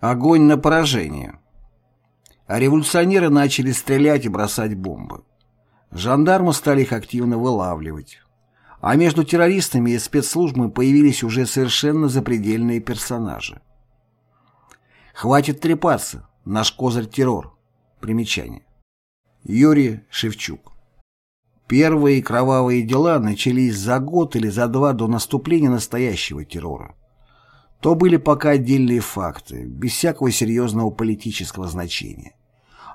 Огонь на поражение. А революционеры начали стрелять и бросать бомбы. Жандармы стали их активно вылавливать. А между террористами и спецслужбами появились уже совершенно запредельные персонажи. Хватит трепаться. Наш козырь террор. Примечание. Юрий Шевчук. Первые кровавые дела начались за год или за два до наступления настоящего террора. То были пока отдельные факты, без всякого серьезного политического значения.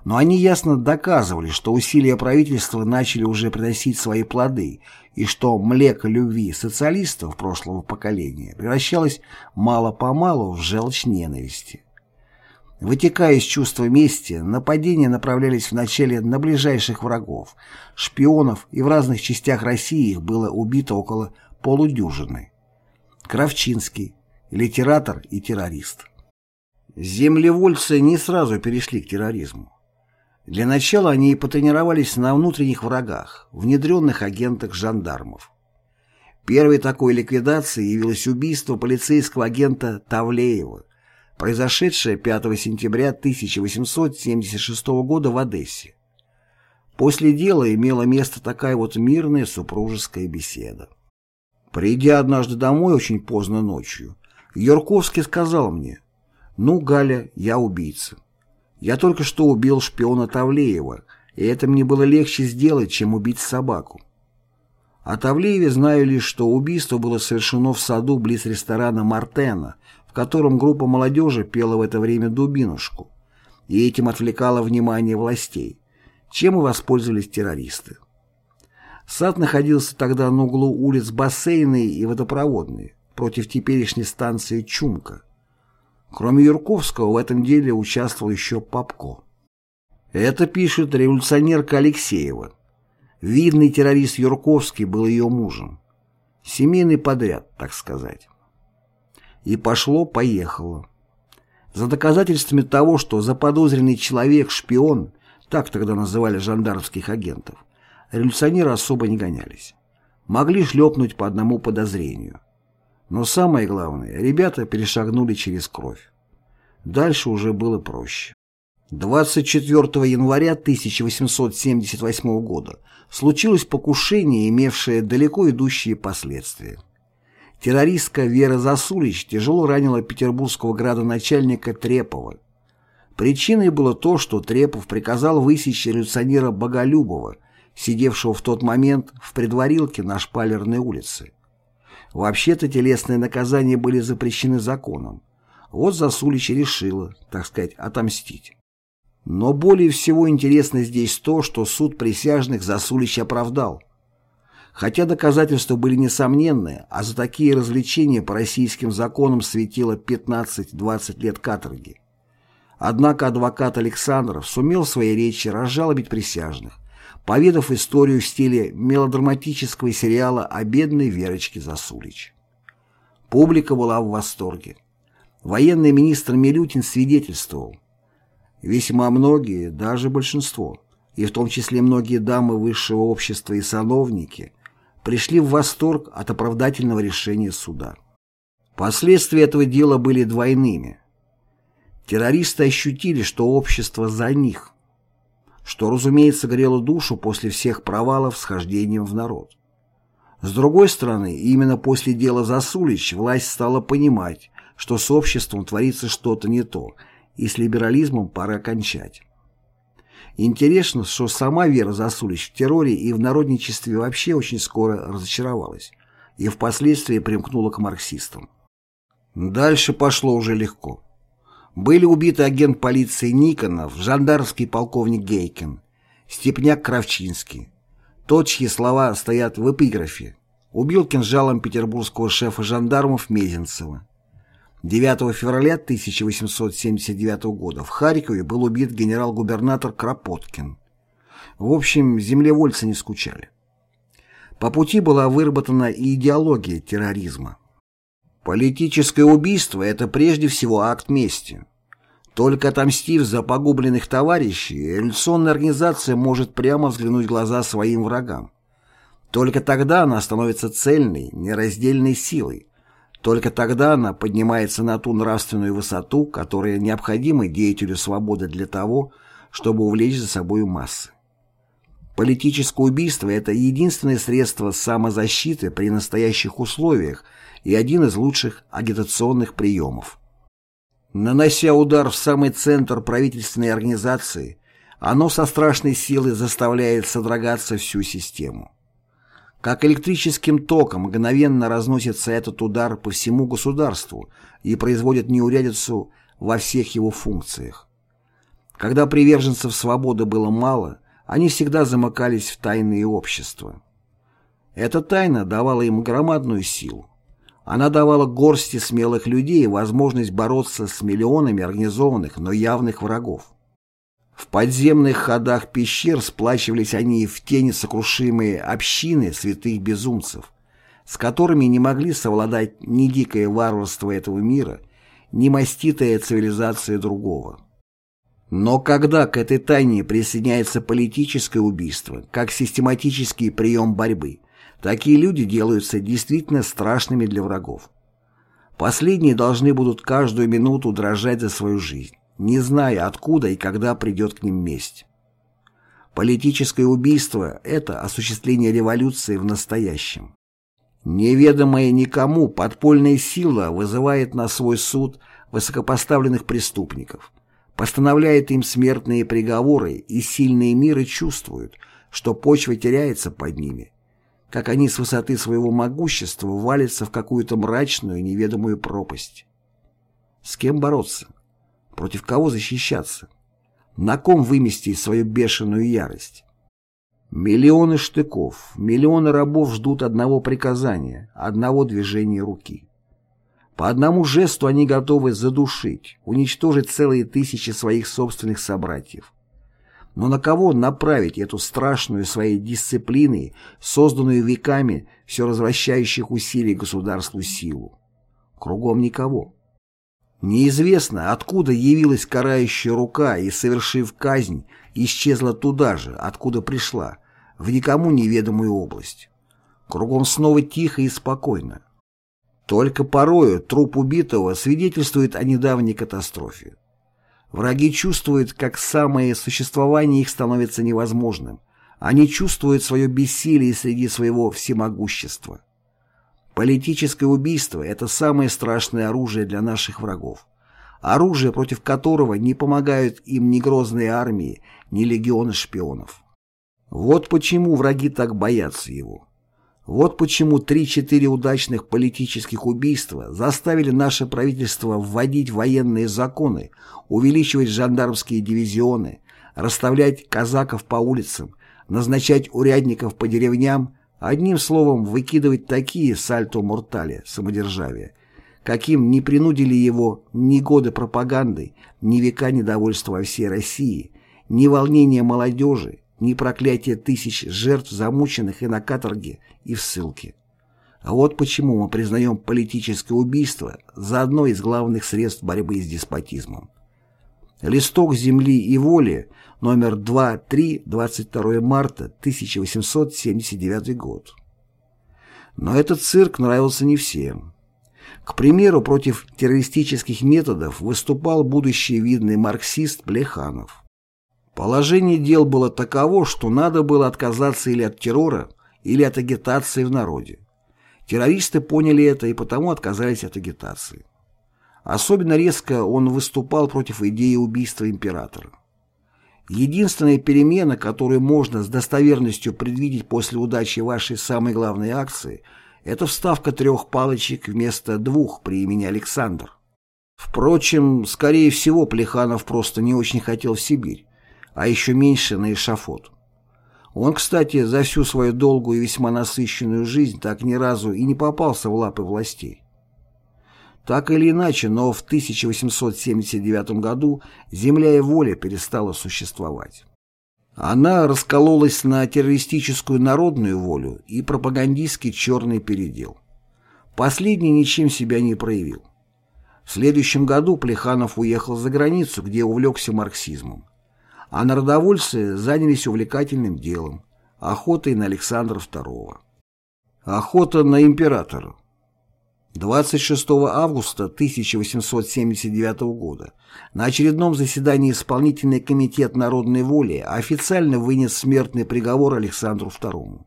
Но они ясно доказывали, что усилия правительства начали уже приносить свои плоды, и что млеко любви социалистов прошлого поколения превращалось мало-помалу в желчь ненависти. Вытекая из чувства мести, нападения направлялись вначале на ближайших врагов, шпионов, и в разных частях России их было убито около полудюжины. Кравчинский, литератор и террорист. Землевольцы не сразу перешли к терроризму. Для начала они и потренировались на внутренних врагах, внедренных агентах жандармов. Первой такой ликвидацией явилось убийство полицейского агента Тавлеева, произошедшее 5 сентября 1876 года в Одессе. После дела имела место такая вот мирная супружеская беседа. Придя однажды домой очень поздно ночью, Юрковский сказал мне, «Ну, Галя, я убийца. Я только что убил шпиона Тавлеева, и это мне было легче сделать, чем убить собаку». О Тавлееве знаю лишь, что убийство было совершено в саду близ ресторана «Мартена», в котором группа молодежи пела в это время «Дубинушку», и этим отвлекала внимание властей, чем и воспользовались террористы. Сад находился тогда на углу улиц Бассейной и Водопроводной, против теперешней станции Чумка. Кроме Юрковского в этом деле участвовал еще Попко. Это пишет революционерка Алексеева. Видный террорист Юрковский был ее мужем. Семейный подряд, так сказать. И пошло-поехало. За доказательствами того, что заподозренный человек – шпион, так тогда называли жандармских агентов, революционеры особо не гонялись. Могли шлепнуть по одному подозрению – но самое главное, ребята перешагнули через кровь. Дальше уже было проще. 24 января 1878 года случилось покушение, имевшее далеко идущие последствия. Террористка Вера Засулич тяжело ранила петербургского градоначальника Трепова. Причиной было то, что Трепов приказал высечь революционера Боголюбова, сидевшего в тот момент в предварилке на Шпалерной улице. Вообще-то телесные наказания были запрещены законом. Вот Засулич решила, так сказать, отомстить. Но более всего интересно здесь то, что суд присяжных Засулич оправдал. Хотя доказательства были несомненные, а за такие развлечения по российским законам светило 15-20 лет каторги. Однако адвокат Александров сумел в своей речи разжалобить присяжных, поведав историю в стиле мелодраматического сериала о бедной Верочке Засулич. Публика была в восторге. Военный министр Милютин свидетельствовал. Весьма многие, даже большинство, и в том числе многие дамы высшего общества и сановники, пришли в восторг от оправдательного решения суда. Последствия этого дела были двойными. Террористы ощутили, что общество за них, что, разумеется, грело душу после всех провалов с хождением в народ. С другой стороны, именно после дела Засулич власть стала понимать, что с обществом творится что-то не то, и с либерализмом пора кончать. Интересно, что сама Вера Засулич в терроре и в народничестве вообще очень скоро разочаровалась и впоследствии примкнула к марксистам. Дальше пошло уже легко. Были убиты агент полиции Никонов, жандармский полковник Гейкин, степняк Кравчинский. Тот, чьи слова стоят в эпиграфе, убил кинжалом петербургского шефа жандармов Мезенцева. 9 февраля 1879 года в Харькове был убит генерал-губернатор Кропоткин. В общем, землевольцы не скучали. По пути была выработана и идеология терроризма. Политическое убийство – это прежде всего акт мести. Только отомстив за погубленных товарищей, революционная организация может прямо взглянуть в глаза своим врагам. Только тогда она становится цельной, нераздельной силой. Только тогда она поднимается на ту нравственную высоту, которая необходима деятелю свободы для того, чтобы увлечь за собою массы. Политическое убийство – это единственное средство самозащиты при настоящих условиях и один из лучших агитационных приемов. Нанося удар в самый центр правительственной организации, оно со страшной силой заставляет содрогаться всю систему. Как электрическим током мгновенно разносится этот удар по всему государству и производит неурядицу во всех его функциях. Когда приверженцев свободы было мало, они всегда замыкались в тайные общества. Эта тайна давала им громадную силу. Она давала горсти смелых людей возможность бороться с миллионами организованных, но явных врагов. В подземных ходах пещер сплачивались они в тени сокрушимые общины святых безумцев, с которыми не могли совладать ни дикое варварство этого мира, ни маститая цивилизация другого. Но когда к этой тайне присоединяется политическое убийство, как систематический прием борьбы, такие люди делаются действительно страшными для врагов. Последние должны будут каждую минуту дрожать за свою жизнь, не зная, откуда и когда придет к ним месть. Политическое убийство – это осуществление революции в настоящем. Неведомая никому подпольная сила вызывает на свой суд высокопоставленных преступников – постановляет им смертные приговоры, и сильные миры чувствуют, что почва теряется под ними, как они с высоты своего могущества валятся в какую-то мрачную неведомую пропасть. С кем бороться? Против кого защищаться? На ком выместить свою бешеную ярость? Миллионы штыков, миллионы рабов ждут одного приказания, одного движения руки. По одному жесту они готовы задушить, уничтожить целые тысячи своих собственных собратьев. Но на кого направить эту страшную своей дисциплиной, созданную веками все развращающих усилий государству силу? Кругом никого. Неизвестно, откуда явилась карающая рука и, совершив казнь, исчезла туда же, откуда пришла, в никому неведомую область. Кругом снова тихо и спокойно. Только порою труп убитого свидетельствует о недавней катастрофе. Враги чувствуют, как самое существование их становится невозможным. Они чувствуют свое бессилие среди своего всемогущества. Политическое убийство – это самое страшное оружие для наших врагов. Оружие, против которого не помогают им ни грозные армии, ни легионы шпионов. Вот почему враги так боятся его. Вот почему 3-4 удачных политических убийства заставили наше правительство вводить военные законы, увеличивать жандармские дивизионы, расставлять казаков по улицам, назначать урядников по деревням, одним словом выкидывать такие сальто-мортали самодержавия, каким не принудили его ни годы пропаганды, ни века недовольства во всей России, ни волнения молодежи, ни проклятие тысяч жертв, замученных и на каторге, и в ссылке. А вот почему мы признаем политическое убийство за одно из главных средств борьбы с деспотизмом. Листок земли и воли, номер 2-3, 22 марта 1879 год. Но этот цирк нравился не всем. К примеру, против террористических методов выступал будущий видный марксист Плеханов. Положение дел было таково, что надо было отказаться или от террора, или от агитации в народе. Террористы поняли это и потому отказались от агитации. Особенно резко он выступал против идеи убийства императора. Единственная перемена, которую можно с достоверностью предвидеть после удачи вашей самой главной акции, это вставка трех палочек вместо двух при имени Александр. Впрочем, скорее всего, Плеханов просто не очень хотел в Сибирь а еще меньше на эшафот. Он, кстати, за всю свою долгую и весьма насыщенную жизнь так ни разу и не попался в лапы властей. Так или иначе, но в 1879 году земля и воля перестала существовать. Она раскололась на террористическую народную волю и пропагандистский черный передел. Последний ничем себя не проявил. В следующем году Плеханов уехал за границу, где увлекся марксизмом а народовольцы занялись увлекательным делом – охотой на Александра II. Охота на императора. 26 августа 1879 года на очередном заседании Исполнительный комитет народной воли официально вынес смертный приговор Александру II.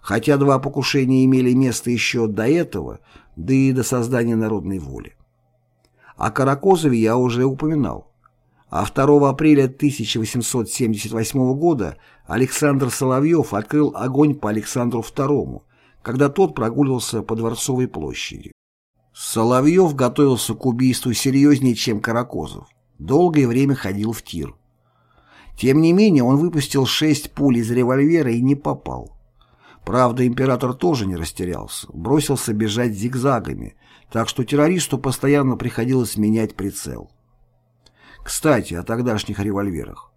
Хотя два покушения имели место еще до этого, да и до создания народной воли. О Каракозове я уже упоминал. А 2 апреля 1878 года Александр Соловьев открыл огонь по Александру II, когда тот прогуливался по Дворцовой площади. Соловьев готовился к убийству серьезнее, чем Каракозов. Долгое время ходил в тир. Тем не менее, он выпустил шесть пуль из револьвера и не попал. Правда, император тоже не растерялся, бросился бежать зигзагами, так что террористу постоянно приходилось менять прицел. Кстати, о тогдашних револьверах.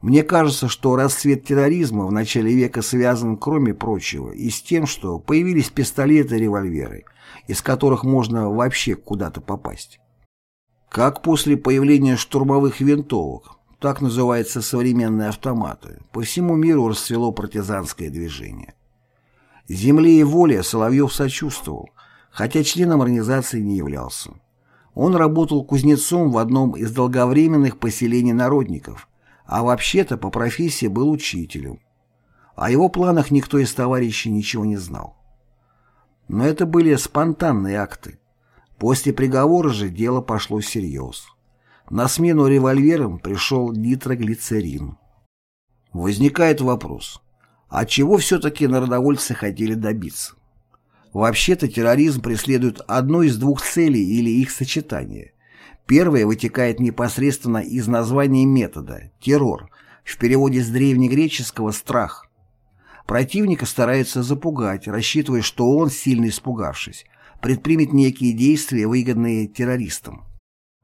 Мне кажется, что расцвет терроризма в начале века связан, кроме прочего, и с тем, что появились пистолеты и револьверы, из которых можно вообще куда-то попасть. Как после появления штурмовых винтовок, так называются современные автоматы, по всему миру расцвело партизанское движение. Земле и воле Соловьев сочувствовал, хотя членом организации не являлся. Он работал кузнецом в одном из долговременных поселений народников – а вообще-то по профессии был учителем. О его планах никто из товарищей ничего не знал. Но это были спонтанные акты. После приговора же дело пошло всерьез. На смену револьверам пришел нитроглицерин. Возникает вопрос, а чего все-таки народовольцы хотели добиться? Вообще-то терроризм преследует одну из двух целей или их сочетание Первое вытекает непосредственно из названия метода – террор, в переводе с древнегреческого «страх». Противника стараются запугать, рассчитывая, что он, сильно испугавшись, предпримет некие действия, выгодные террористам.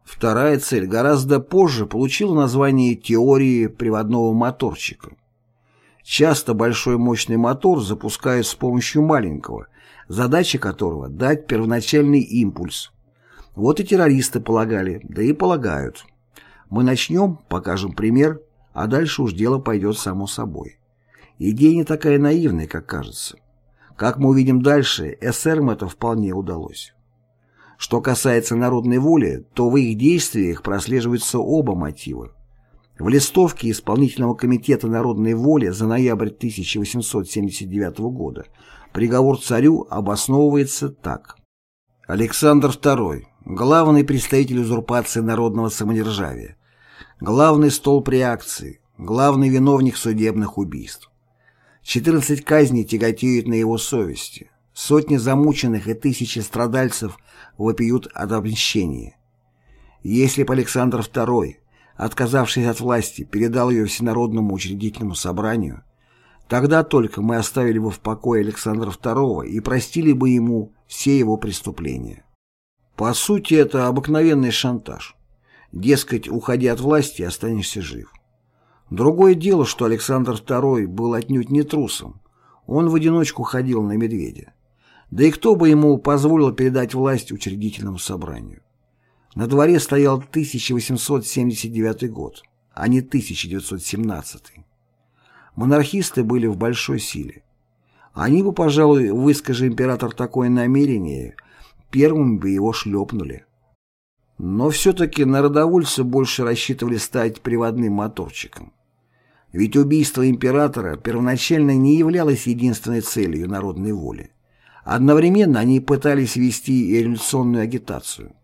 Вторая цель гораздо позже получила название теории приводного моторчика. Часто большой мощный мотор запускают с помощью маленького, задача которого – дать первоначальный импульс, вот и террористы полагали, да и полагают. Мы начнем, покажем пример, а дальше уж дело пойдет само собой. Идея не такая наивная, как кажется. Как мы увидим дальше, эсерам это вполне удалось. Что касается народной воли, то в их действиях прослеживаются оба мотива. В листовке Исполнительного комитета народной воли за ноябрь 1879 года приговор царю обосновывается так. Александр II главный представитель узурпации народного самодержавия, главный столб реакции, главный виновник судебных убийств. 14 казней тяготеют на его совести, сотни замученных и тысячи страдальцев вопиют от обмещения. Если бы Александр II, отказавшись от власти, передал ее Всенародному учредительному собранию, тогда только мы оставили бы в покое Александра II и простили бы ему все его преступления. По сути, это обыкновенный шантаж. Дескать, уходи от власти, останешься жив. Другое дело, что Александр II был отнюдь не трусом. Он в одиночку ходил на медведя. Да и кто бы ему позволил передать власть учредительному собранию? На дворе стоял 1879 год, а не 1917. Монархисты были в большой силе. Они бы, пожалуй, выскажи император такое намерение, первым бы его шлепнули. Но все-таки народовольцы больше рассчитывали стать приводным моторчиком. Ведь убийство императора первоначально не являлось единственной целью народной воли. Одновременно они пытались вести революционную агитацию.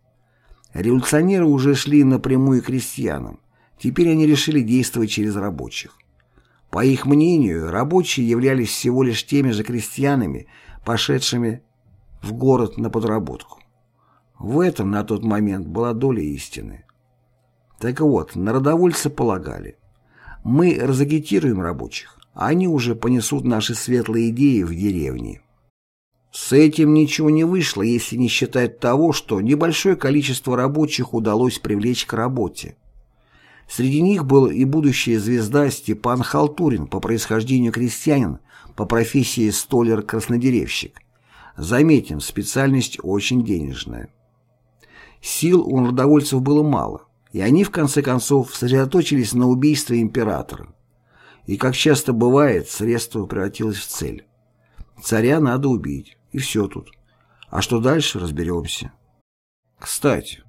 Революционеры уже шли напрямую к крестьянам, теперь они решили действовать через рабочих. По их мнению, рабочие являлись всего лишь теми же крестьянами, пошедшими в город на подработку. В этом на тот момент была доля истины. Так вот, народовольцы полагали, мы разагитируем рабочих, а они уже понесут наши светлые идеи в деревне. С этим ничего не вышло, если не считать того, что небольшое количество рабочих удалось привлечь к работе. Среди них был и будущая звезда Степан Халтурин, по происхождению крестьянин, по профессии столер-краснодеревщик. Заметим, специальность очень денежная. Сил у народовольцев было мало, и они в конце концов сосредоточились на убийстве императора. И, как часто бывает, средство превратилось в цель. Царя надо убить, и все тут. А что дальше, разберемся. Кстати,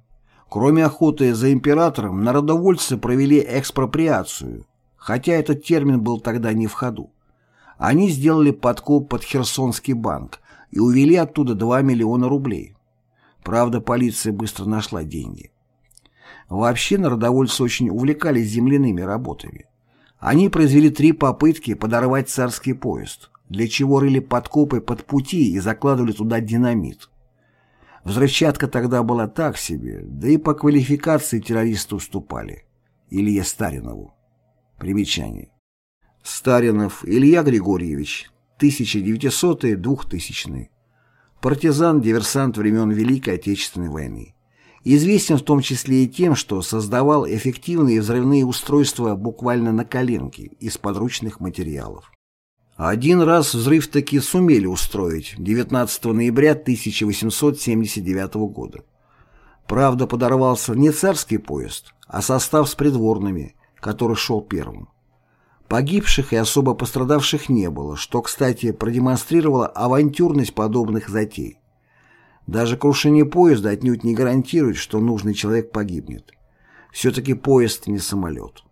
кроме охоты за императором, народовольцы провели экспроприацию, хотя этот термин был тогда не в ходу. Они сделали подкоп под Херсонский банк и увели оттуда 2 миллиона рублей. Правда, полиция быстро нашла деньги. Вообще народовольцы очень увлекались земляными работами. Они произвели три попытки подорвать царский поезд, для чего рыли подкопы под пути и закладывали туда динамит. Взрывчатка тогда была так себе, да и по квалификации террористы уступали. Илье Старинову. Примечание. Старинов Илья Григорьевич, 1900-2000. Партизан, диверсант времен Великой Отечественной войны. Известен в том числе и тем, что создавал эффективные взрывные устройства буквально на коленке из подручных материалов. Один раз взрыв таки сумели устроить 19 ноября 1879 года. Правда, подорвался не царский поезд, а состав с придворными, который шел первым. Погибших и особо пострадавших не было, что, кстати, продемонстрировало авантюрность подобных затей. Даже крушение поезда отнюдь не гарантирует, что нужный человек погибнет. Все-таки поезд не самолет.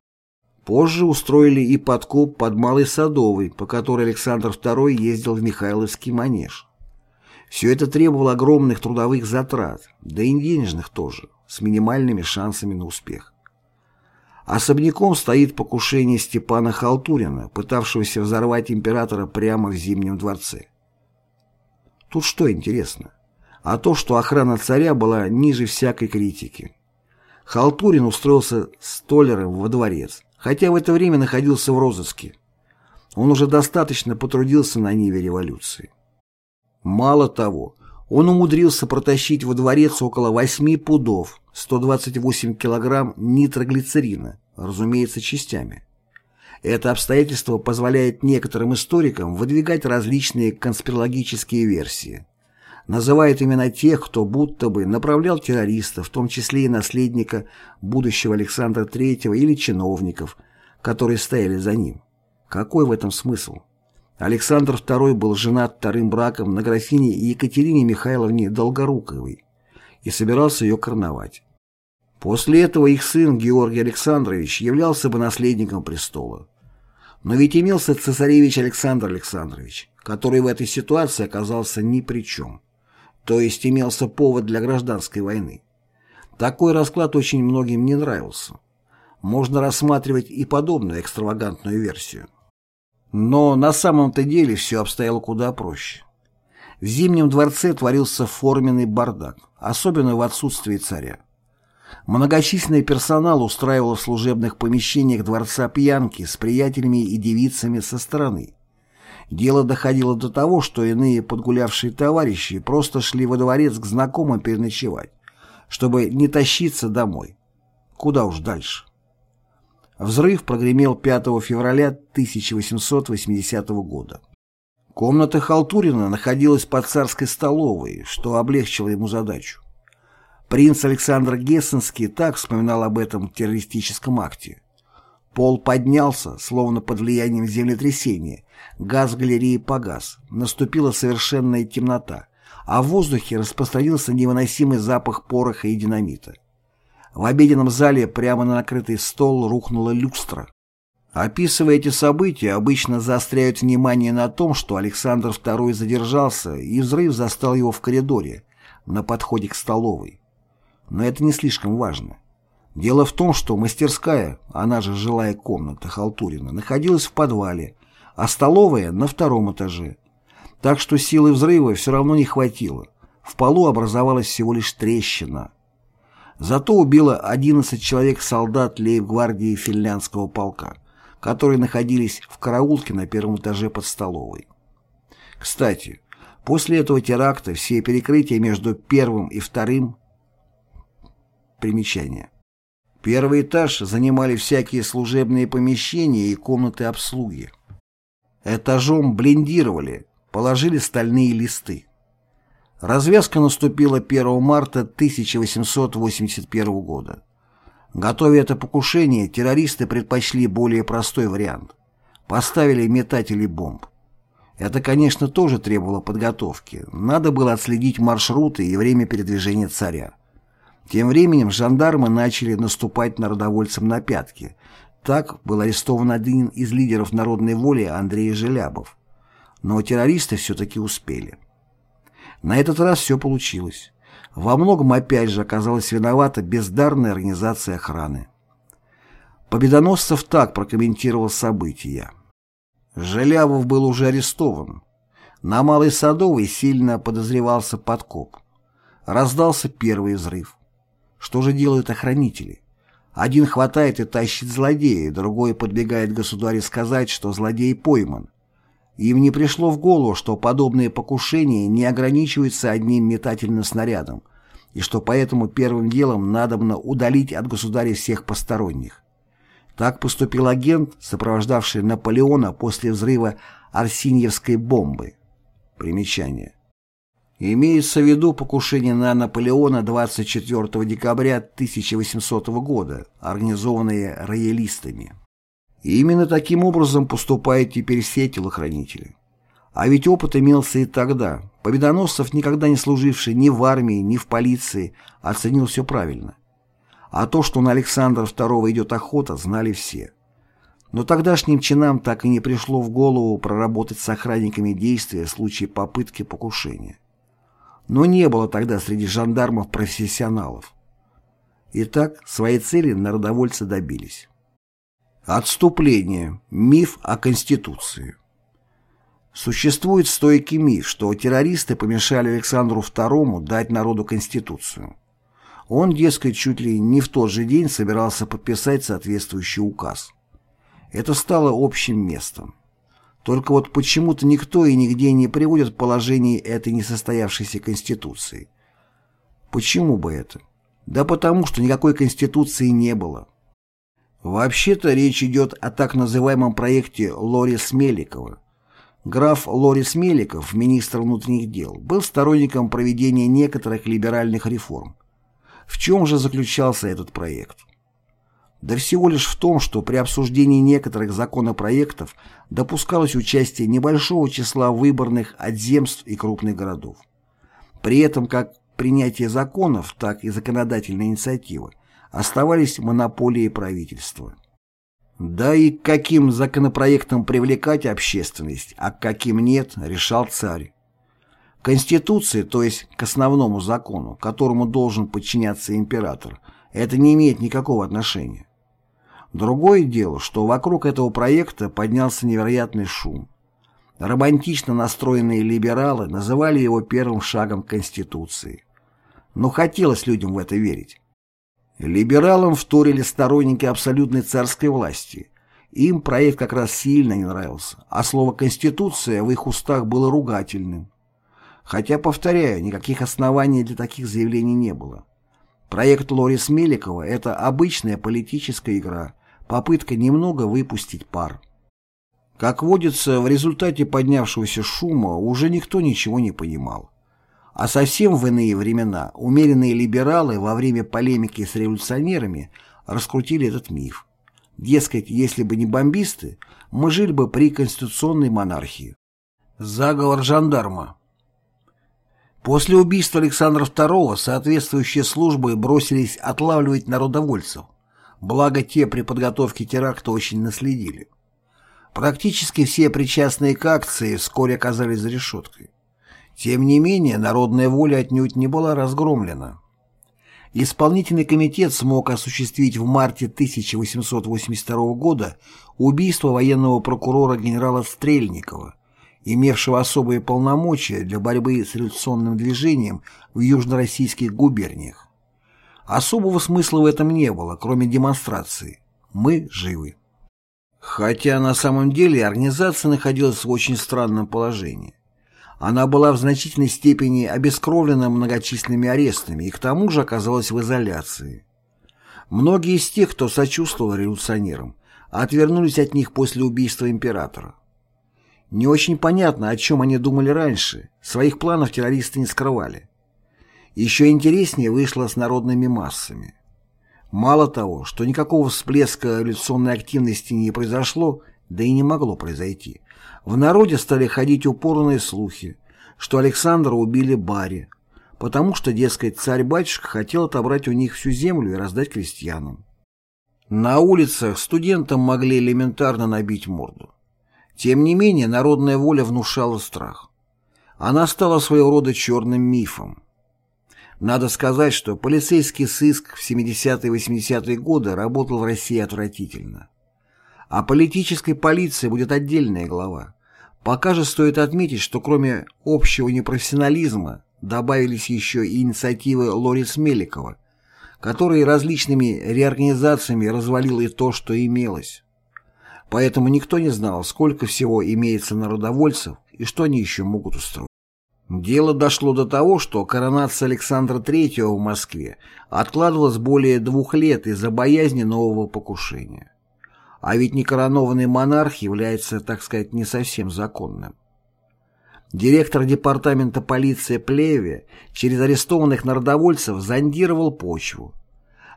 Позже устроили и подкоп под Малый Садовый, по которой Александр II ездил в Михайловский манеж. Все это требовало огромных трудовых затрат, да и денежных тоже, с минимальными шансами на успех. Особняком стоит покушение Степана Халтурина, пытавшегося взорвать императора прямо в Зимнем дворце. Тут что интересно? А то, что охрана царя была ниже всякой критики. Халтурин устроился столером во дворец, хотя в это время находился в розыске. Он уже достаточно потрудился на ниве революции. Мало того, он умудрился протащить во дворец около 8 пудов, 128 килограмм нитроглицерина, разумеется, частями. Это обстоятельство позволяет некоторым историкам выдвигать различные конспирологические версии. Называют именно тех, кто будто бы направлял террористов, в том числе и наследника будущего Александра III или чиновников, которые стояли за ним. Какой в этом смысл? Александр II был женат вторым браком на графине Екатерине Михайловне Долгоруковой и собирался ее короновать. После этого их сын Георгий Александрович являлся бы наследником престола. Но ведь имелся цесаревич Александр Александрович, который в этой ситуации оказался ни при чем. То есть имелся повод для гражданской войны. Такой расклад очень многим не нравился. Можно рассматривать и подобную экстравагантную версию. Но на самом-то деле все обстояло куда проще. В Зимнем дворце творился форменный бардак, особенно в отсутствии царя. Многочисленный персонал устраивал в служебных помещениях дворца пьянки с приятелями и девицами со стороны. Дело доходило до того, что иные подгулявшие товарищи просто шли во дворец к знакомым переночевать, чтобы не тащиться домой. Куда уж дальше. Взрыв прогремел 5 февраля 1880 года. Комната Халтурина находилась под царской столовой, что облегчило ему задачу. Принц Александр Гессенский так вспоминал об этом террористическом акте. Пол поднялся, словно под влиянием землетрясения, газ в галерее погас, наступила совершенная темнота, а в воздухе распространился невыносимый запах пороха и динамита. В обеденном зале прямо на накрытый стол рухнула люстра. Описывая эти события, обычно заостряют внимание на том, что Александр II задержался, и взрыв застал его в коридоре, на подходе к столовой. Но это не слишком важно. Дело в том, что мастерская, она же жилая комната Халтурина, находилась в подвале, а столовая на втором этаже. Так что силы взрыва все равно не хватило. В полу образовалась всего лишь трещина. Зато убило 11 человек-солдат лейб-гвардии финляндского полка, которые находились в караулке на первом этаже под столовой. Кстати, после этого теракта все перекрытия между первым и вторым примечания. Первый этаж занимали всякие служебные помещения и комнаты обслуги. Этажом блиндировали, положили стальные листы. Развязка наступила 1 марта 1881 года. Готовя это покушение, террористы предпочли более простой вариант. Поставили метатели бомб. Это, конечно, тоже требовало подготовки. Надо было отследить маршруты и время передвижения царя. Тем временем жандармы начали наступать народовольцам на пятки. Так был арестован один из лидеров народной воли Андрей Желябов. Но террористы все-таки успели. На этот раз все получилось. Во многом опять же оказалась виновата бездарная организация охраны. Победоносцев так прокомментировал события. Желябов был уже арестован. На Малой Садовой сильно подозревался подкоп. Раздался первый взрыв. Что же делают охранители? Один хватает и тащит злодея, другой подбегает государю сказать, что злодей пойман. Им не пришло в голову, что подобные покушения не ограничиваются одним метательным снарядом, и что поэтому первым делом надобно удалить от государя всех посторонних. Так поступил агент, сопровождавший Наполеона после взрыва Арсиньевской бомбы. Примечание. Имеется в виду покушение на Наполеона 24 декабря 1800 года, организованное роялистами. И именно таким образом поступают теперь все телохранители. А ведь опыт имелся и тогда. Победоносцев, никогда не служивший ни в армии, ни в полиции, оценил все правильно. А то, что на Александра II идет охота, знали все. Но тогдашним чинам так и не пришло в голову проработать с охранниками действия в случае попытки покушения. Но не было тогда среди жандармов профессионалов. Итак, своей цели народовольцы добились. Отступление. Миф о Конституции. Существует стойкий миф, что террористы помешали Александру II дать народу Конституцию. Он, дескать, чуть ли не в тот же день собирался подписать соответствующий указ. Это стало общим местом. Только вот почему-то никто и нигде не приводит положений этой несостоявшейся Конституции. Почему бы это? Да потому, что никакой Конституции не было. Вообще-то речь идет о так называемом проекте Лорис Меликова. Граф Лорис Меликов, министр внутренних дел, был сторонником проведения некоторых либеральных реформ. В чем же заключался этот проект? Да всего лишь в том, что при обсуждении некоторых законопроектов допускалось участие небольшого числа выборных от земств и крупных городов. При этом как принятие законов, так и законодательная инициатива оставались монополией правительства. Да и к каким законопроектам привлекать общественность, а к каким нет, решал царь. Конституции, то есть к основному закону, которому должен подчиняться император, это не имеет никакого отношения. Другое дело, что вокруг этого проекта поднялся невероятный шум. Романтично настроенные либералы называли его первым шагом Конституции. Но хотелось людям в это верить. Либералам вторили сторонники абсолютной царской власти. Им проект как раз сильно не нравился, а слово «конституция» в их устах было ругательным. Хотя, повторяю, никаких оснований для таких заявлений не было. Проект Лорис Меликова – это обычная политическая игра, попытка немного выпустить пар. Как водится, в результате поднявшегося шума уже никто ничего не понимал. А совсем в иные времена умеренные либералы во время полемики с революционерами раскрутили этот миф. Дескать, если бы не бомбисты, мы жили бы при конституционной монархии. Заговор жандарма После убийства Александра II соответствующие службы бросились отлавливать народовольцев, благо те при подготовке теракта очень наследили. Практически все причастные к акции вскоре оказались за решеткой. Тем не менее, народная воля отнюдь не была разгромлена. Исполнительный комитет смог осуществить в марте 1882 года убийство военного прокурора генерала Стрельникова, имевшего особые полномочия для борьбы с революционным движением в южно-российских губерниях. Особого смысла в этом не было, кроме демонстрации. Мы живы. Хотя на самом деле организация находилась в очень странном положении. Она была в значительной степени обескровлена многочисленными арестами и к тому же оказалась в изоляции. Многие из тех, кто сочувствовал революционерам, отвернулись от них после убийства императора. Не очень понятно, о чем они думали раньше, своих планов террористы не скрывали. Еще интереснее вышло с народными массами. Мало того, что никакого всплеска революционной активности не произошло, да и не могло произойти. В народе стали ходить упорные слухи, что Александра убили Барри, потому что, дескать, царь-батюшка хотел отобрать у них всю землю и раздать крестьянам. На улицах студентам могли элементарно набить морду. Тем не менее, народная воля внушала страх. Она стала своего рода черным мифом. Надо сказать, что полицейский сыск в 70-е и 80-е годы работал в России отвратительно. А политической полиции будет отдельная глава. Пока же стоит отметить, что кроме общего непрофессионализма добавились еще и инициативы Лорис Меликова, который различными реорганизациями развалил и то, что имелось. Поэтому никто не знал, сколько всего имеется народовольцев и что они еще могут устроить. Дело дошло до того, что коронация Александра III в Москве откладывалась более двух лет из-за боязни нового покушения. А ведь некоронованный монарх является, так сказать, не совсем законным. Директор департамента полиции Плеве через арестованных народовольцев зондировал почву.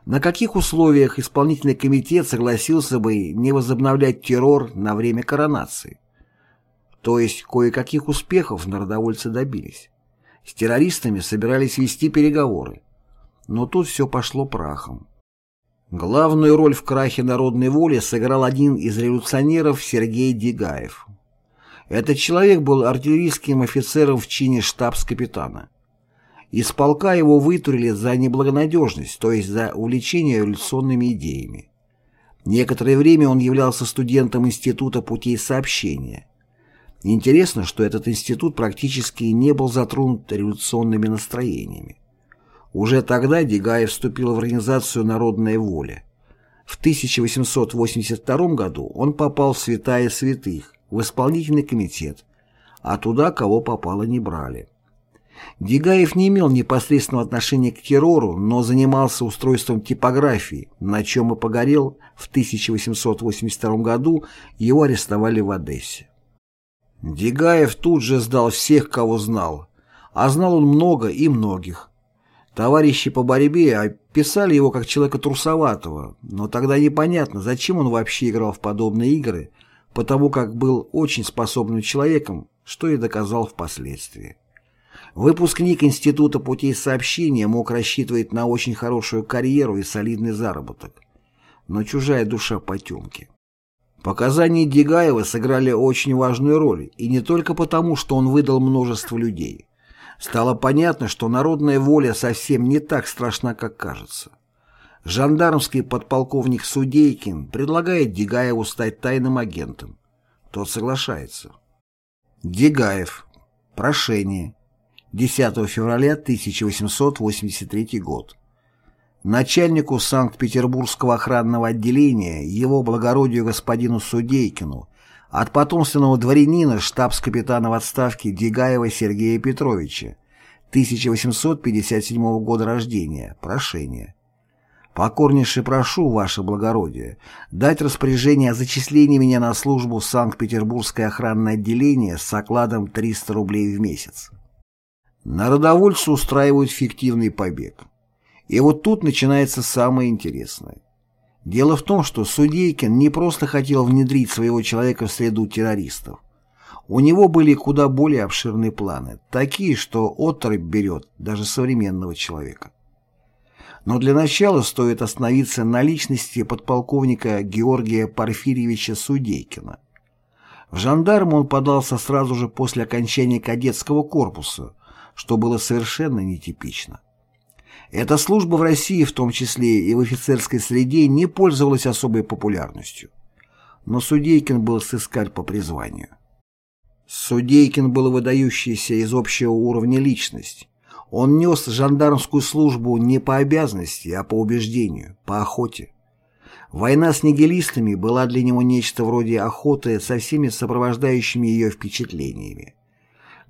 На каких условиях исполнительный комитет согласился бы не возобновлять террор на время коронации? То есть кое-каких успехов народовольцы добились. С террористами собирались вести переговоры. Но тут все пошло прахом. Главную роль в крахе народной воли сыграл один из революционеров Сергей Дегаев. Этот человек был артиллерийским офицером в чине штабс-капитана. Из полка его вытурили за неблагонадежность, то есть за увлечение революционными идеями. Некоторое время он являлся студентом Института путей сообщения. Интересно, что этот институт практически не был затронут революционными настроениями. Уже тогда Дегаев вступил в организацию «Народная воля». В 1882 году он попал в святая святых, в исполнительный комитет, а туда кого попало не брали. Дегаев не имел непосредственного отношения к террору, но занимался устройством типографии, на чем и погорел в 1882 году, его арестовали в Одессе. Дегаев тут же сдал всех, кого знал, а знал он много и многих. Товарищи по борьбе описали его как человека трусоватого, но тогда непонятно, зачем он вообще играл в подобные игры – потому как был очень способным человеком, что и доказал впоследствии. Выпускник Института путей сообщения мог рассчитывать на очень хорошую карьеру и солидный заработок, но чужая душа потемки. Показания Дегаева сыграли очень важную роль, и не только потому, что он выдал множество людей. Стало понятно, что народная воля совсем не так страшна, как кажется. Жандармский подполковник Судейкин предлагает Дегаеву стать тайным агентом. Тот соглашается. Дегаев. Прошение. 10 февраля 1883 год. Начальнику Санкт-Петербургского охранного отделения, его благородию господину Судейкину, от потомственного дворянина штабс-капитана в отставке Дегаева Сергея Петровича, 1857 года рождения, прошение. Покорнейше прошу, ваше благородие, дать распоряжение о зачислении меня на службу Санкт-Петербургское охранное отделение с окладом 300 рублей в месяц. Народовольцы устраивают фиктивный побег. И вот тут начинается самое интересное. Дело в том, что Судейкин не просто хотел внедрить своего человека в среду террористов. У него были куда более обширные планы, такие, что отрыв берет даже современного человека. Но для начала стоит остановиться на личности подполковника Георгия Порфирьевича Судейкина. В жандарм он подался сразу же после окончания кадетского корпуса, что было совершенно нетипично. Эта служба в России, в том числе и в офицерской среде, не пользовалась особой популярностью. Но Судейкин был сыскарь по призванию. Судейкин был выдающийся из общего уровня личность, он нес жандармскую службу не по обязанности, а по убеждению, по охоте. Война с нигилистами была для него нечто вроде охоты со всеми сопровождающими ее впечатлениями.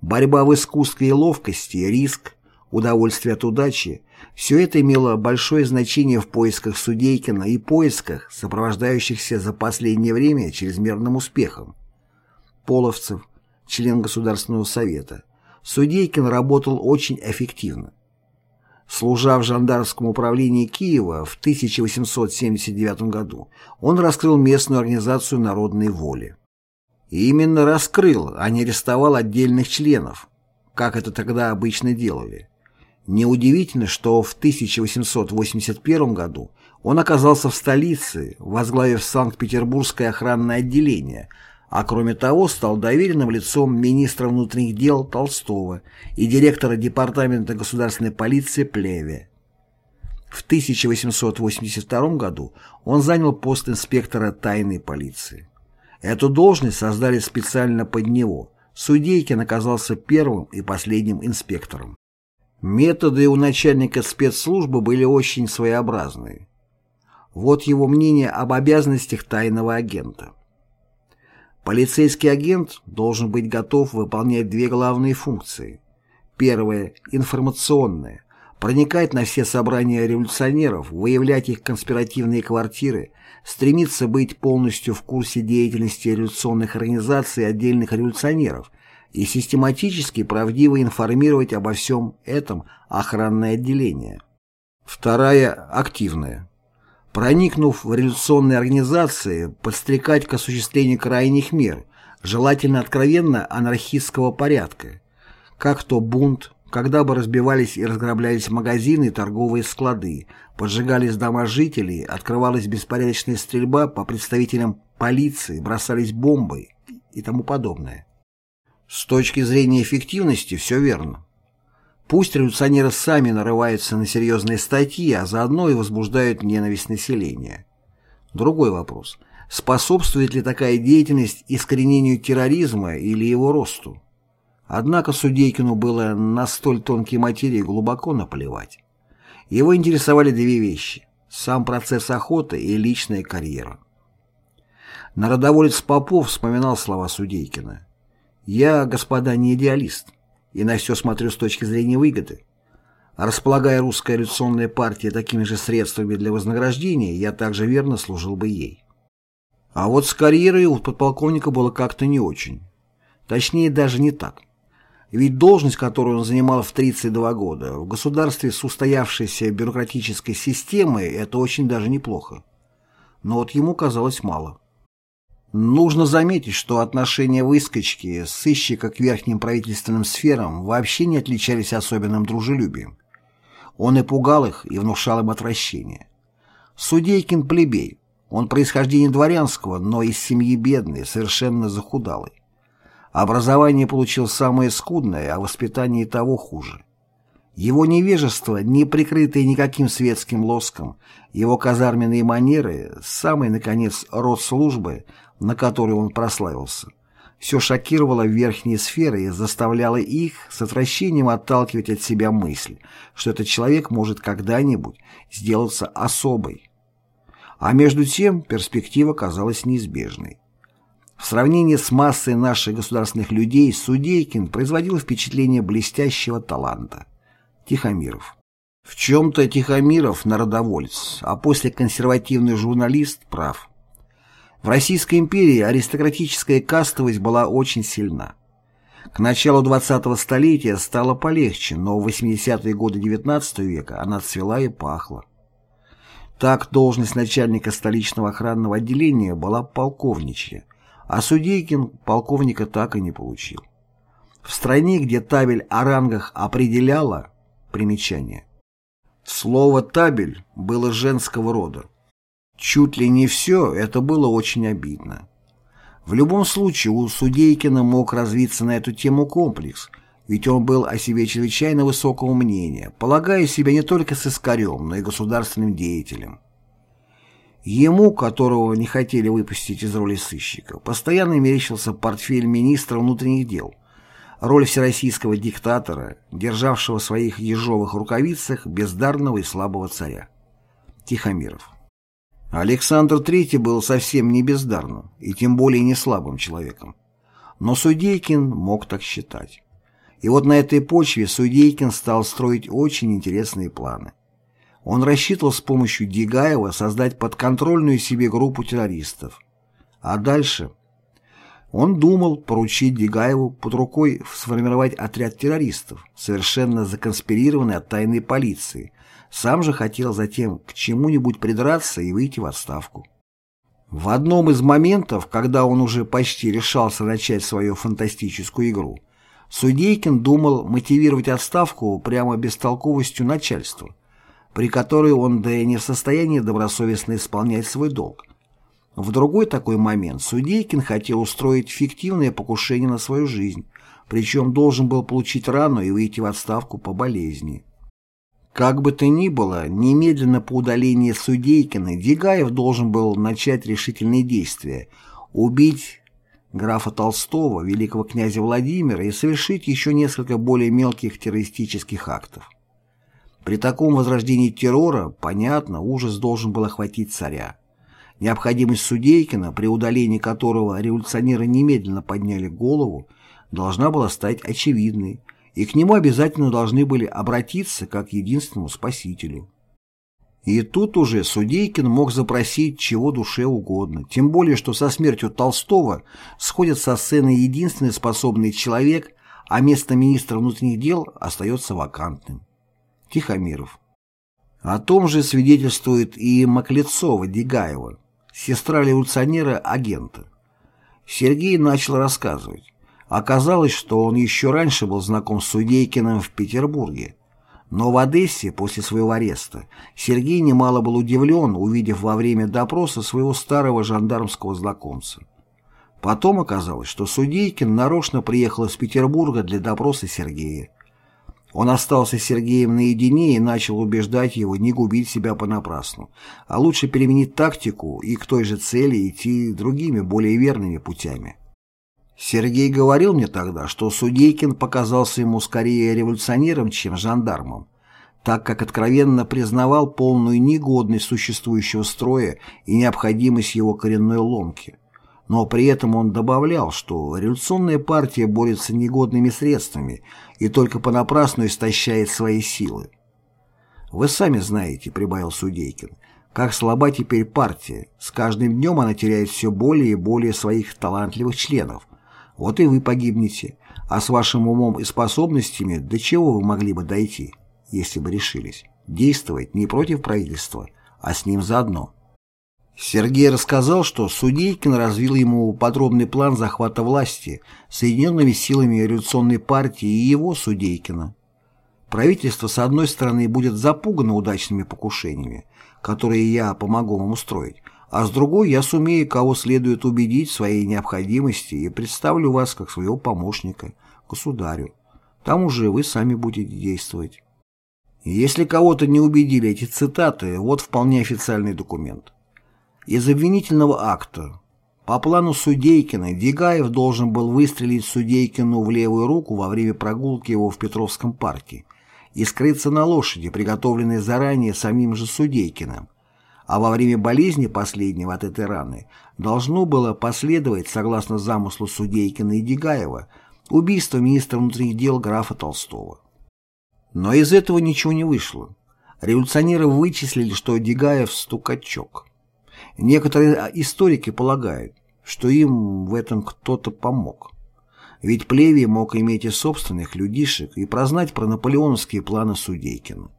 Борьба в искусстве и ловкости, риск, удовольствие от удачи – все это имело большое значение в поисках Судейкина и поисках, сопровождающихся за последнее время чрезмерным успехом. Половцев, член Государственного совета – Судейкин работал очень эффективно. Служа в жандармском управлении Киева в 1879 году, он раскрыл местную организацию народной воли. И именно раскрыл, а не арестовал отдельных членов, как это тогда обычно делали. Неудивительно, что в 1881 году он оказался в столице, возглавив Санкт-Петербургское охранное отделение, а кроме того стал доверенным лицом министра внутренних дел Толстого и директора департамента государственной полиции Плеве. В 1882 году он занял пост инспектора тайной полиции. Эту должность создали специально под него. Судейкин оказался первым и последним инспектором. Методы у начальника спецслужбы были очень своеобразные. Вот его мнение об обязанностях тайного агента. Полицейский агент должен быть готов выполнять две главные функции. Первая – информационная. Проникать на все собрания революционеров, выявлять их конспиративные квартиры, стремиться быть полностью в курсе деятельности революционных организаций и отдельных революционеров и систематически правдиво информировать обо всем этом охранное отделение. Вторая – активная. Проникнув в революционные организации, подстрекать к осуществлению крайних мер, желательно откровенно анархистского порядка, как то бунт, когда бы разбивались и разграблялись магазины и торговые склады, поджигались дома жителей, открывалась беспорядочная стрельба по представителям полиции, бросались бомбы и тому подобное. С точки зрения эффективности все верно. Пусть революционеры сами нарываются на серьезные статьи, а заодно и возбуждают ненависть населения. Другой вопрос. Способствует ли такая деятельность искоренению терроризма или его росту? Однако Судейкину было на столь тонкие материи глубоко наплевать. Его интересовали две вещи – сам процесс охоты и личная карьера. Народоволец Попов вспоминал слова Судейкина. «Я, господа, не идеалист и на все смотрю с точки зрения выгоды. располагая русская революционная партия такими же средствами для вознаграждения, я также верно служил бы ей. А вот с карьерой у подполковника было как-то не очень. Точнее, даже не так. Ведь должность, которую он занимал в 32 года, в государстве с устоявшейся бюрократической системой, это очень даже неплохо. Но вот ему казалось мало. Нужно заметить, что отношения выскочки, сыщика к верхним правительственным сферам вообще не отличались особенным дружелюбием. Он и пугал их, и внушал им отвращение. Судейкин плебей. Он происхождение дворянского, но из семьи бедной, совершенно захудалой. Образование получил самое скудное, а воспитание того хуже. Его невежество, не прикрытое никаким светским лоском, его казарменные манеры, самый, наконец, род службы – на которой он прославился, все шокировало верхние сферы и заставляло их с отвращением отталкивать от себя мысль, что этот человек может когда-нибудь сделаться особой. А между тем перспектива казалась неизбежной. В сравнении с массой наших государственных людей Судейкин производил впечатление блестящего таланта. Тихомиров. В чем-то Тихомиров народовольц, а после консервативный журналист прав. В Российской империи аристократическая кастовость была очень сильна. К началу 20-го столетия стало полегче, но в 80-е годы XIX века она цвела и пахла. Так должность начальника столичного охранного отделения была полковничья, а Судейкин полковника так и не получил. В стране, где табель о рангах определяла примечание. Слово «табель» было женского рода. Чуть ли не все это было очень обидно. В любом случае у Судейкина мог развиться на эту тему комплекс, ведь он был о себе чрезвычайно высокого мнения, полагая себя не только сыскарем, но и государственным деятелем. Ему, которого не хотели выпустить из роли сыщика, постоянно мерещился портфель министра внутренних дел, роль всероссийского диктатора, державшего в своих ежовых рукавицах бездарного и слабого царя. Тихомиров. Александр III был совсем не бездарным и тем более не слабым человеком. Но Судейкин мог так считать. И вот на этой почве Судейкин стал строить очень интересные планы. Он рассчитывал с помощью Дегаева создать подконтрольную себе группу террористов. А дальше... Он думал поручить Дегаеву под рукой сформировать отряд террористов, совершенно законспирированный от тайной полиции. Сам же хотел затем к чему-нибудь придраться и выйти в отставку. В одном из моментов, когда он уже почти решался начать свою фантастическую игру, Судейкин думал мотивировать отставку прямо бестолковостью начальства, при которой он да и не в состоянии добросовестно исполнять свой долг. В другой такой момент Судейкин хотел устроить фиктивное покушение на свою жизнь, причем должен был получить рану и выйти в отставку по болезни. Как бы то ни было, немедленно по удалении Судейкина Дегаев должен был начать решительные действия, убить графа Толстого, великого князя Владимира и совершить еще несколько более мелких террористических актов. При таком возрождении террора, понятно, ужас должен был охватить царя. Необходимость Судейкина, при удалении которого революционеры немедленно подняли голову, должна была стать очевидной, и к нему обязательно должны были обратиться как к единственному спасителю. И тут уже Судейкин мог запросить чего душе угодно, тем более, что со смертью Толстого сходит со сцены единственный способный человек, а место министра внутренних дел остается вакантным. Тихомиров. О том же свидетельствует и Маклецова Дегаева, сестра революционера-агента. Сергей начал рассказывать. Оказалось, что он еще раньше был знаком с Судейкиным в Петербурге. Но в Одессе после своего ареста Сергей немало был удивлен, увидев во время допроса своего старого жандармского знакомца. Потом оказалось, что Судейкин нарочно приехал из Петербурга для допроса Сергея. Он остался с Сергеем наедине и начал убеждать его не губить себя понапрасну, а лучше переменить тактику и к той же цели идти другими, более верными путями. Сергей говорил мне тогда, что Судейкин показался ему скорее революционером, чем жандармом, так как откровенно признавал полную негодность существующего строя и необходимость его коренной ломки. Но при этом он добавлял, что революционная партия борется негодными средствами и только понапрасну истощает свои силы. «Вы сами знаете», — прибавил Судейкин, «как слаба теперь партия. С каждым днем она теряет все более и более своих талантливых членов. Вот и вы погибнете. А с вашим умом и способностями до чего вы могли бы дойти, если бы решились? Действовать не против правительства, а с ним заодно». Сергей рассказал, что Судейкин развил ему подробный план захвата власти Соединенными силами революционной партии и его, Судейкина. Правительство, с одной стороны, будет запугано удачными покушениями, которые я помогу вам устроить, а с другой я сумею, кого следует убедить в своей необходимости и представлю вас как своего помощника, государю. Там уже вы сами будете действовать. Если кого-то не убедили эти цитаты, вот вполне официальный документ. Из обвинительного акта. По плану Судейкина Дегаев должен был выстрелить Судейкину в левую руку во время прогулки его в Петровском парке и скрыться на лошади, приготовленной заранее самим же Судейкиным. А во время болезни последнего от этой раны должно было последовать, согласно замыслу Судейкина и Дегаева, убийство министра внутренних дел графа Толстого. Но из этого ничего не вышло. Революционеры вычислили, что Дегаев – стукачок. Некоторые историки полагают, что им в этом кто-то помог. Ведь Плевий мог иметь и собственных людишек и прознать про наполеоновские планы Судейкина.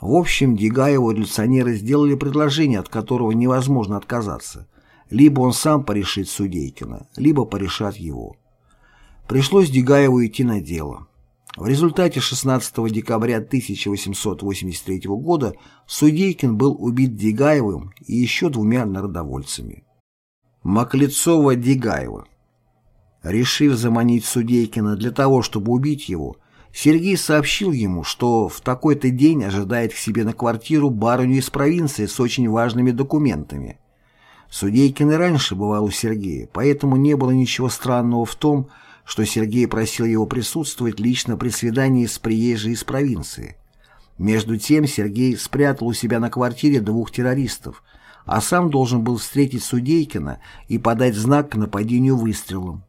В общем, Дегаеву революционеры сделали предложение, от которого невозможно отказаться. Либо он сам порешит Судейкина, либо порешат его. Пришлось Дегаеву идти на дело. В результате 16 декабря 1883 года Судейкин был убит Дегаевым и еще двумя народовольцами. Маклецова-Дегаева Решив заманить Судейкина для того, чтобы убить его, Сергей сообщил ему, что в такой-то день ожидает к себе на квартиру барыню из провинции с очень важными документами. Судейкин и раньше бывал у Сергея, поэтому не было ничего странного в том, что Сергей просил его присутствовать лично при свидании с приезжей из провинции. Между тем Сергей спрятал у себя на квартире двух террористов, а сам должен был встретить Судейкина и подать знак к нападению выстрелом.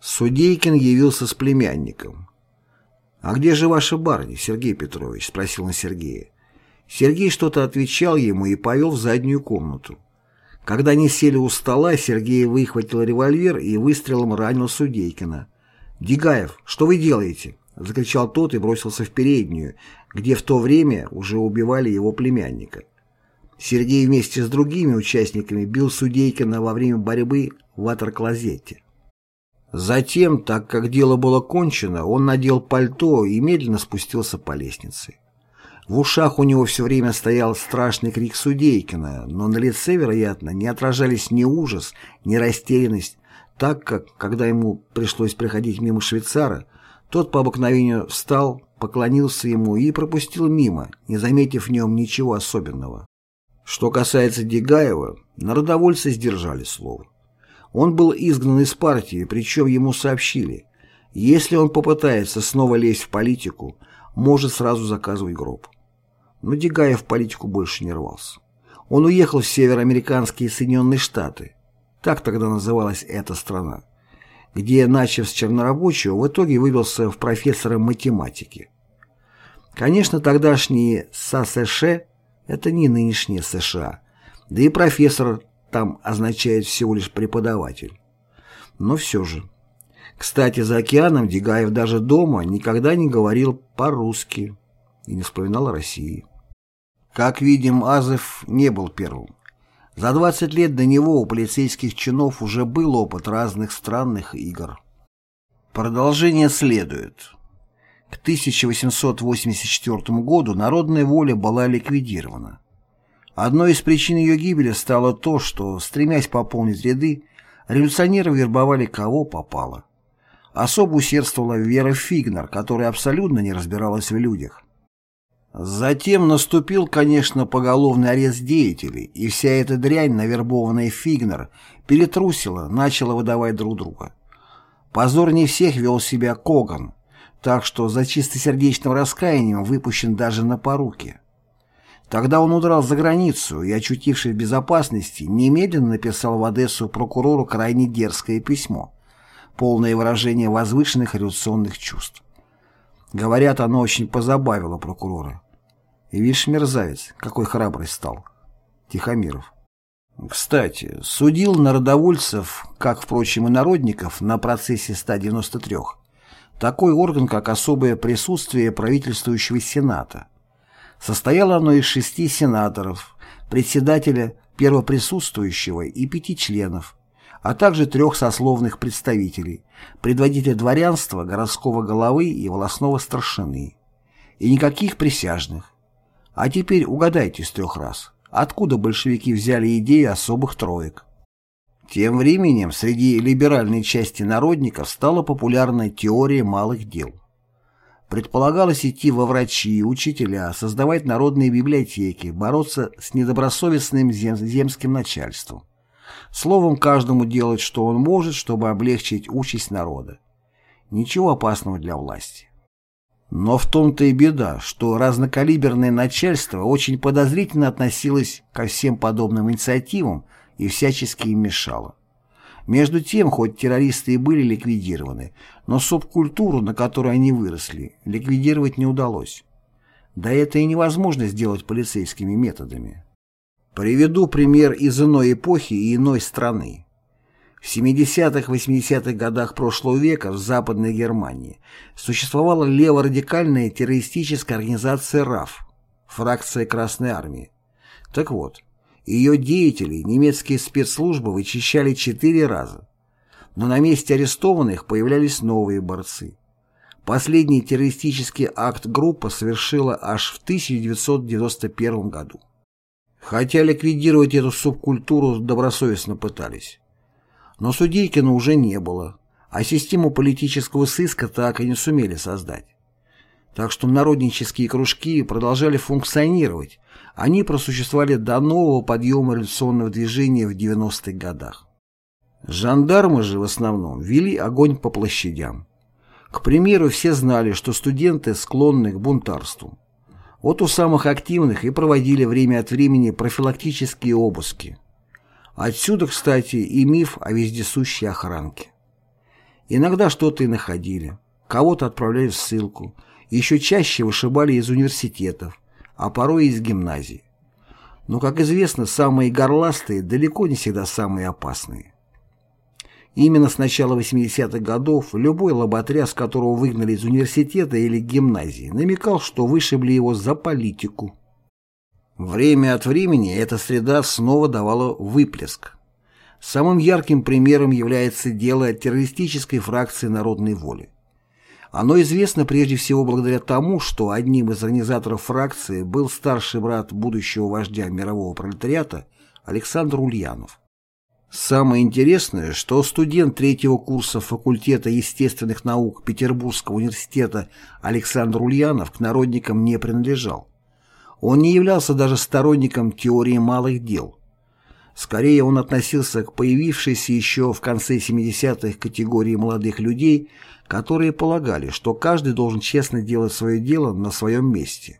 Судейкин явился с племянником. «А где же ваша барыня, Сергей Петрович?» – спросил он Сергея. Сергей что-то отвечал ему и повел в заднюю комнату. Когда они сели у стола, Сергей выхватил револьвер и выстрелом ранил Судейкина. «Дегаев, что вы делаете?» — закричал тот и бросился в переднюю, где в то время уже убивали его племянника. Сергей вместе с другими участниками бил Судейкина во время борьбы в ватер-клозете. Затем, так как дело было кончено, он надел пальто и медленно спустился по лестнице. В ушах у него все время стоял страшный крик Судейкина, но на лице, вероятно, не отражались ни ужас, ни растерянность, так как, когда ему пришлось проходить мимо швейцара, тот по обыкновению встал, поклонился ему и пропустил мимо, не заметив в нем ничего особенного. Что касается Дегаева, народовольцы сдержали слово. Он был изгнан из партии, причем ему сообщили, если он попытается снова лезть в политику, может сразу заказывать гроб. Но Дегаев в политику больше не рвался. Он уехал в североамериканские Соединенные Штаты, так тогда называлась эта страна, где, начав с чернорабочего, в итоге выбился в профессора математики. Конечно, тогдашние ССШ – это не нынешние США, да и профессор там означает всего лишь преподаватель. Но все же. Кстати, за океаном Дегаев даже дома никогда не говорил по-русски и не вспоминал о России. Как видим, Азов не был первым. За 20 лет до него у полицейских чинов уже был опыт разных странных игр. Продолжение следует. К 1884 году народная воля была ликвидирована. Одной из причин ее гибели стало то, что, стремясь пополнить ряды, революционеры вербовали кого попало. Особо усердствовала Вера Фигнер, которая абсолютно не разбиралась в людях. Затем наступил, конечно, поголовный арест деятелей, и вся эта дрянь, навербованная Фигнер, перетрусила, начала выдавать друг друга. Позор не всех вел себя Коган, так что за чистосердечным раскаянием выпущен даже на поруки. Тогда он удрал за границу и, очутившись в безопасности, немедленно написал в Одессу прокурору крайне дерзкое письмо, полное выражение возвышенных революционных чувств. Говорят, оно очень позабавило прокурора. И видишь, мерзавец, какой храбрый стал. Тихомиров. Кстати, судил народовольцев, как, впрочем, и народников, на процессе 193 такой орган, как особое присутствие правительствующего Сената – Состояло оно из шести сенаторов, председателя, первоприсутствующего и пяти членов, а также трех сословных представителей, предводителя дворянства, городского головы и волосного старшины. И никаких присяжных. А теперь угадайте с трех раз, откуда большевики взяли идею особых троек. Тем временем среди либеральной части народников стала популярна теория малых дел. Предполагалось идти во врачи, учителя, создавать народные библиотеки, бороться с недобросовестным зем земским начальством. Словом, каждому делать, что он может, чтобы облегчить участь народа. Ничего опасного для власти. Но в том-то и беда, что разнокалиберное начальство очень подозрительно относилось ко всем подобным инициативам и всячески им мешало. Между тем, хоть террористы и были ликвидированы, но субкультуру, на которой они выросли, ликвидировать не удалось. Да это и невозможно сделать полицейскими методами. Приведу пример из иной эпохи и иной страны. В 70-80-х годах прошлого века в Западной Германии существовала леворадикальная террористическая организация РАФ, фракция Красной Армии. Так вот, ее деятелей немецкие спецслужбы вычищали четыре раза. Но на месте арестованных появлялись новые борцы. Последний террористический акт группа совершила аж в 1991 году. Хотя ликвидировать эту субкультуру добросовестно пытались. Но Судейкина уже не было, а систему политического сыска так и не сумели создать. Так что народнические кружки продолжали функционировать, они просуществовали до нового подъема революционного движения в 90-х годах. Жандармы же в основном вели огонь по площадям. К примеру, все знали, что студенты склонны к бунтарству. Вот у самых активных и проводили время от времени профилактические обыски. Отсюда, кстати, и миф о вездесущей охранке. Иногда что-то и находили, кого-то отправляли в ссылку, еще чаще вышибали из университетов, а порой из гимназий. Но, как известно, самые горластые далеко не всегда самые опасные. Именно с начала 80-х годов любой лоботряс, которого выгнали из университета или гимназии, намекал, что вышибли его за политику. Время от времени эта среда снова давала выплеск. Самым ярким примером является дело террористической фракции народной воли. Оно известно прежде всего благодаря тому, что одним из организаторов фракции был старший брат будущего вождя мирового пролетариата Александр Ульянов. Самое интересное, что студент третьего курса факультета естественных наук Петербургского университета Александр Ульянов к народникам не принадлежал. Он не являлся даже сторонником теории малых дел. Скорее он относился к появившейся еще в конце 70-х категории молодых людей, которые полагали, что каждый должен честно делать свое дело на своем месте.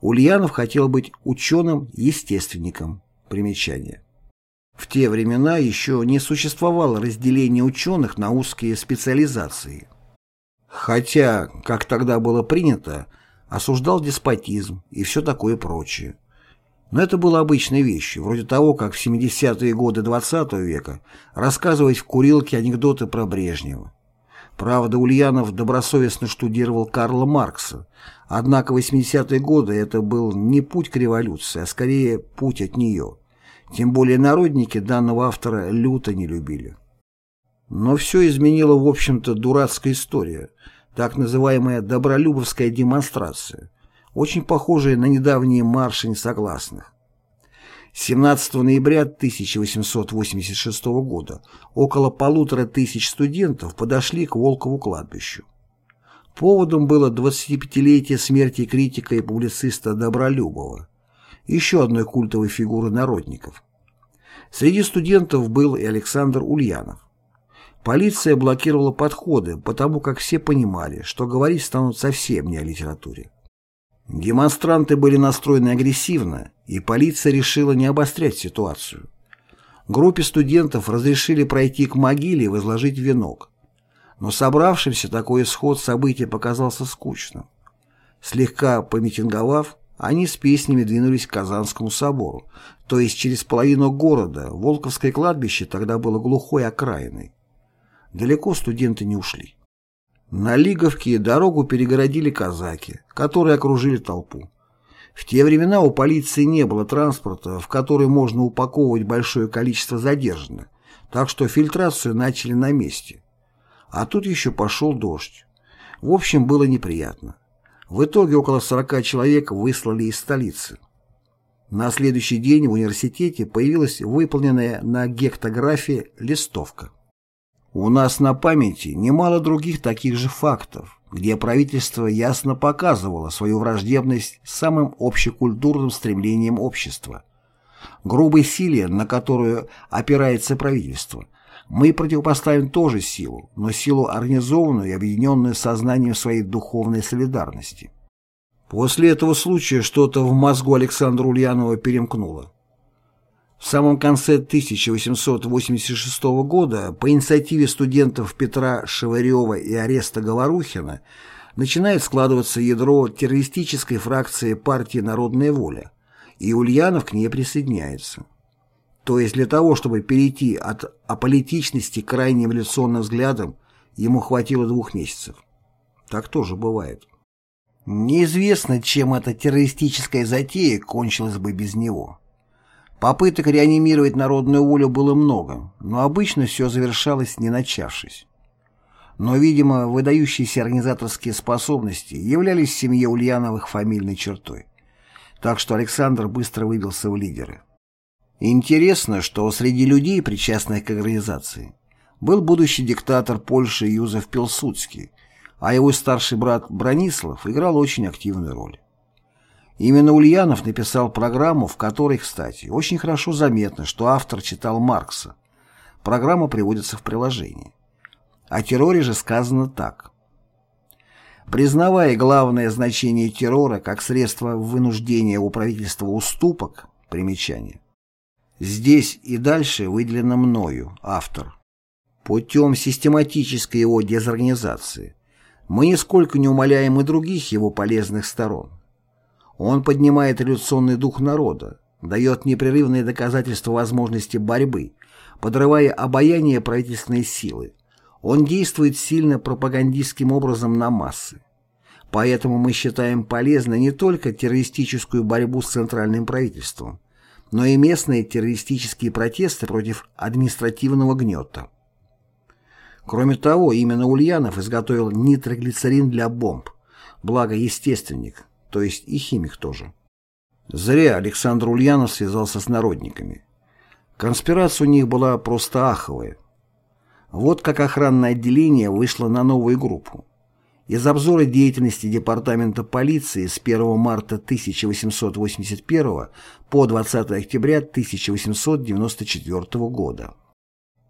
Ульянов хотел быть ученым-естественником. Примечание. В те времена еще не существовало разделения ученых на узкие специализации. Хотя, как тогда было принято, осуждал деспотизм и все такое прочее. Но это было обычной вещью, вроде того, как в 70-е годы XX -го века рассказывать в курилке анекдоты про Брежнева. Правда, Ульянов добросовестно штудировал Карла Маркса, однако в 80-е годы это был не путь к революции, а скорее путь от нее. Тем более народники данного автора люто не любили. Но все изменила, в общем-то, дурацкая история – так называемая «добролюбовская демонстрация», очень похожая на недавние марши несогласных. 17 ноября 1886 года около полутора тысяч студентов подошли к Волкову кладбищу. Поводом было 25-летие смерти критика и публициста Добролюбова, еще одной культовой фигуры народников. Среди студентов был и Александр Ульянов. Полиция блокировала подходы, потому как все понимали, что говорить станут совсем не о литературе. Демонстранты были настроены агрессивно, и полиция решила не обострять ситуацию. Группе студентов разрешили пройти к могиле и возложить венок. Но собравшимся такой исход события показался скучным. Слегка помитинговав, они с песнями двинулись к Казанскому собору, то есть через половину города, Волковское кладбище тогда было глухой окраиной. Далеко студенты не ушли. На Лиговке дорогу перегородили казаки, которые окружили толпу. В те времена у полиции не было транспорта, в который можно упаковывать большое количество задержанных, так что фильтрацию начали на месте. А тут еще пошел дождь. В общем, было неприятно. В итоге около 40 человек выслали из столицы. На следующий день в университете появилась выполненная на гектографии листовка. У нас на памяти немало других таких же фактов, где правительство ясно показывало свою враждебность самым общекультурным стремлением общества. Грубой силе, на которую опирается правительство, мы противопоставим тоже силу, но силу организованную и объединенную сознанием своей духовной солидарности. После этого случая что-то в мозгу Александра Ульянова перемкнуло. В самом конце 1886 года по инициативе студентов Петра Шеварева и Ареста Говорухина начинает складываться ядро террористической фракции партии «Народная воля», и Ульянов к ней присоединяется. То есть для того, чтобы перейти от аполитичности к крайне эволюционным взглядам, ему хватило двух месяцев. Так тоже бывает. Неизвестно, чем эта террористическая затея кончилась бы без него. Попыток реанимировать народную волю было много, но обычно все завершалось не начавшись. Но, видимо, выдающиеся организаторские способности являлись в семье Ульяновых фамильной чертой. Так что Александр быстро выбился в лидеры. Интересно, что среди людей, причастных к организации, был будущий диктатор Польши Юзеф Пилсудский, а его старший брат Бронислав играл очень активную роль. Именно Ульянов написал программу, в которой, кстати, очень хорошо заметно, что автор читал Маркса. Программа приводится в приложении. О терроре же сказано так. Признавая главное значение террора как средство вынуждения у правительства уступок, примечание, здесь и дальше выделено мною, автор, путем систематической его дезорганизации, мы нисколько не умаляем и других его полезных сторон. Он поднимает революционный дух народа, дает непрерывные доказательства возможности борьбы, подрывая обаяние правительственной силы. Он действует сильно пропагандистским образом на массы. Поэтому мы считаем полезной не только террористическую борьбу с центральным правительством, но и местные террористические протесты против административного гнета. Кроме того, именно Ульянов изготовил нитроглицерин для бомб, благо естественник, то есть и химик тоже. Зря Александр Ульянов связался с народниками. Конспирация у них была просто аховая. Вот как охранное отделение вышло на новую группу. Из обзора деятельности Департамента полиции с 1 марта 1881 по 20 октября 1894 года.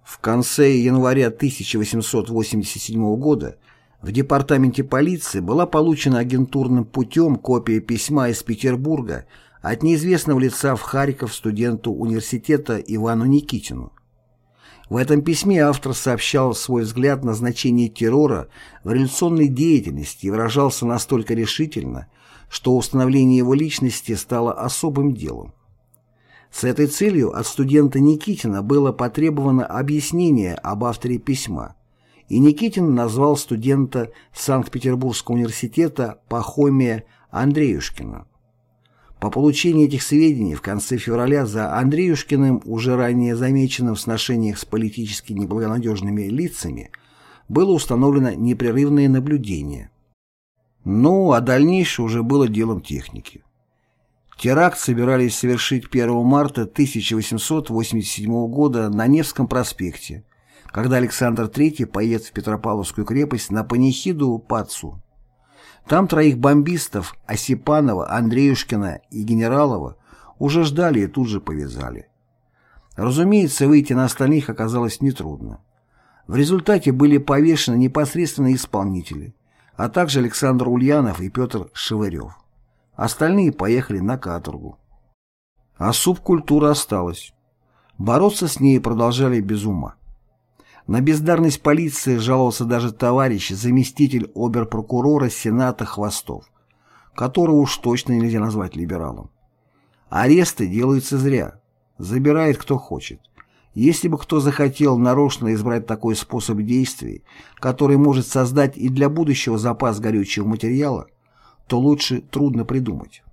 В конце января 1887 года в Департаменте полиции была получена агентурным путем копия письма из Петербурга от неизвестного лица в Харьков студенту университета Ивану Никитину. В этом письме автор сообщал свой взгляд на значение террора в революционной деятельности и выражался настолько решительно, что установление его личности стало особым делом. С этой целью от студента Никитина было потребовано объяснение об авторе письма, и Никитин назвал студента Санкт-Петербургского университета Пахомия Андреюшкина. По получении этих сведений в конце февраля за Андреюшкиным, уже ранее замеченным в сношениях с политически неблагонадежными лицами, было установлено непрерывное наблюдение. Ну, а дальнейшее уже было делом техники. Теракт собирались совершить 1 марта 1887 года на Невском проспекте, когда Александр III поедет в Петропавловскую крепость на панихиду Пацу. Там троих бомбистов Осипанова, Андреюшкина и Генералова уже ждали и тут же повязали. Разумеется, выйти на остальных оказалось нетрудно. В результате были повешены непосредственно исполнители, а также Александр Ульянов и Петр Шевырев. Остальные поехали на каторгу. А субкультура осталась. Бороться с ней продолжали без ума. На бездарность полиции жаловался даже товарищ, заместитель оберпрокурора Сената Хвостов, которого уж точно нельзя назвать либералом. Аресты делаются зря. Забирает кто хочет. Если бы кто захотел нарочно избрать такой способ действий, который может создать и для будущего запас горючего материала, то лучше трудно придумать.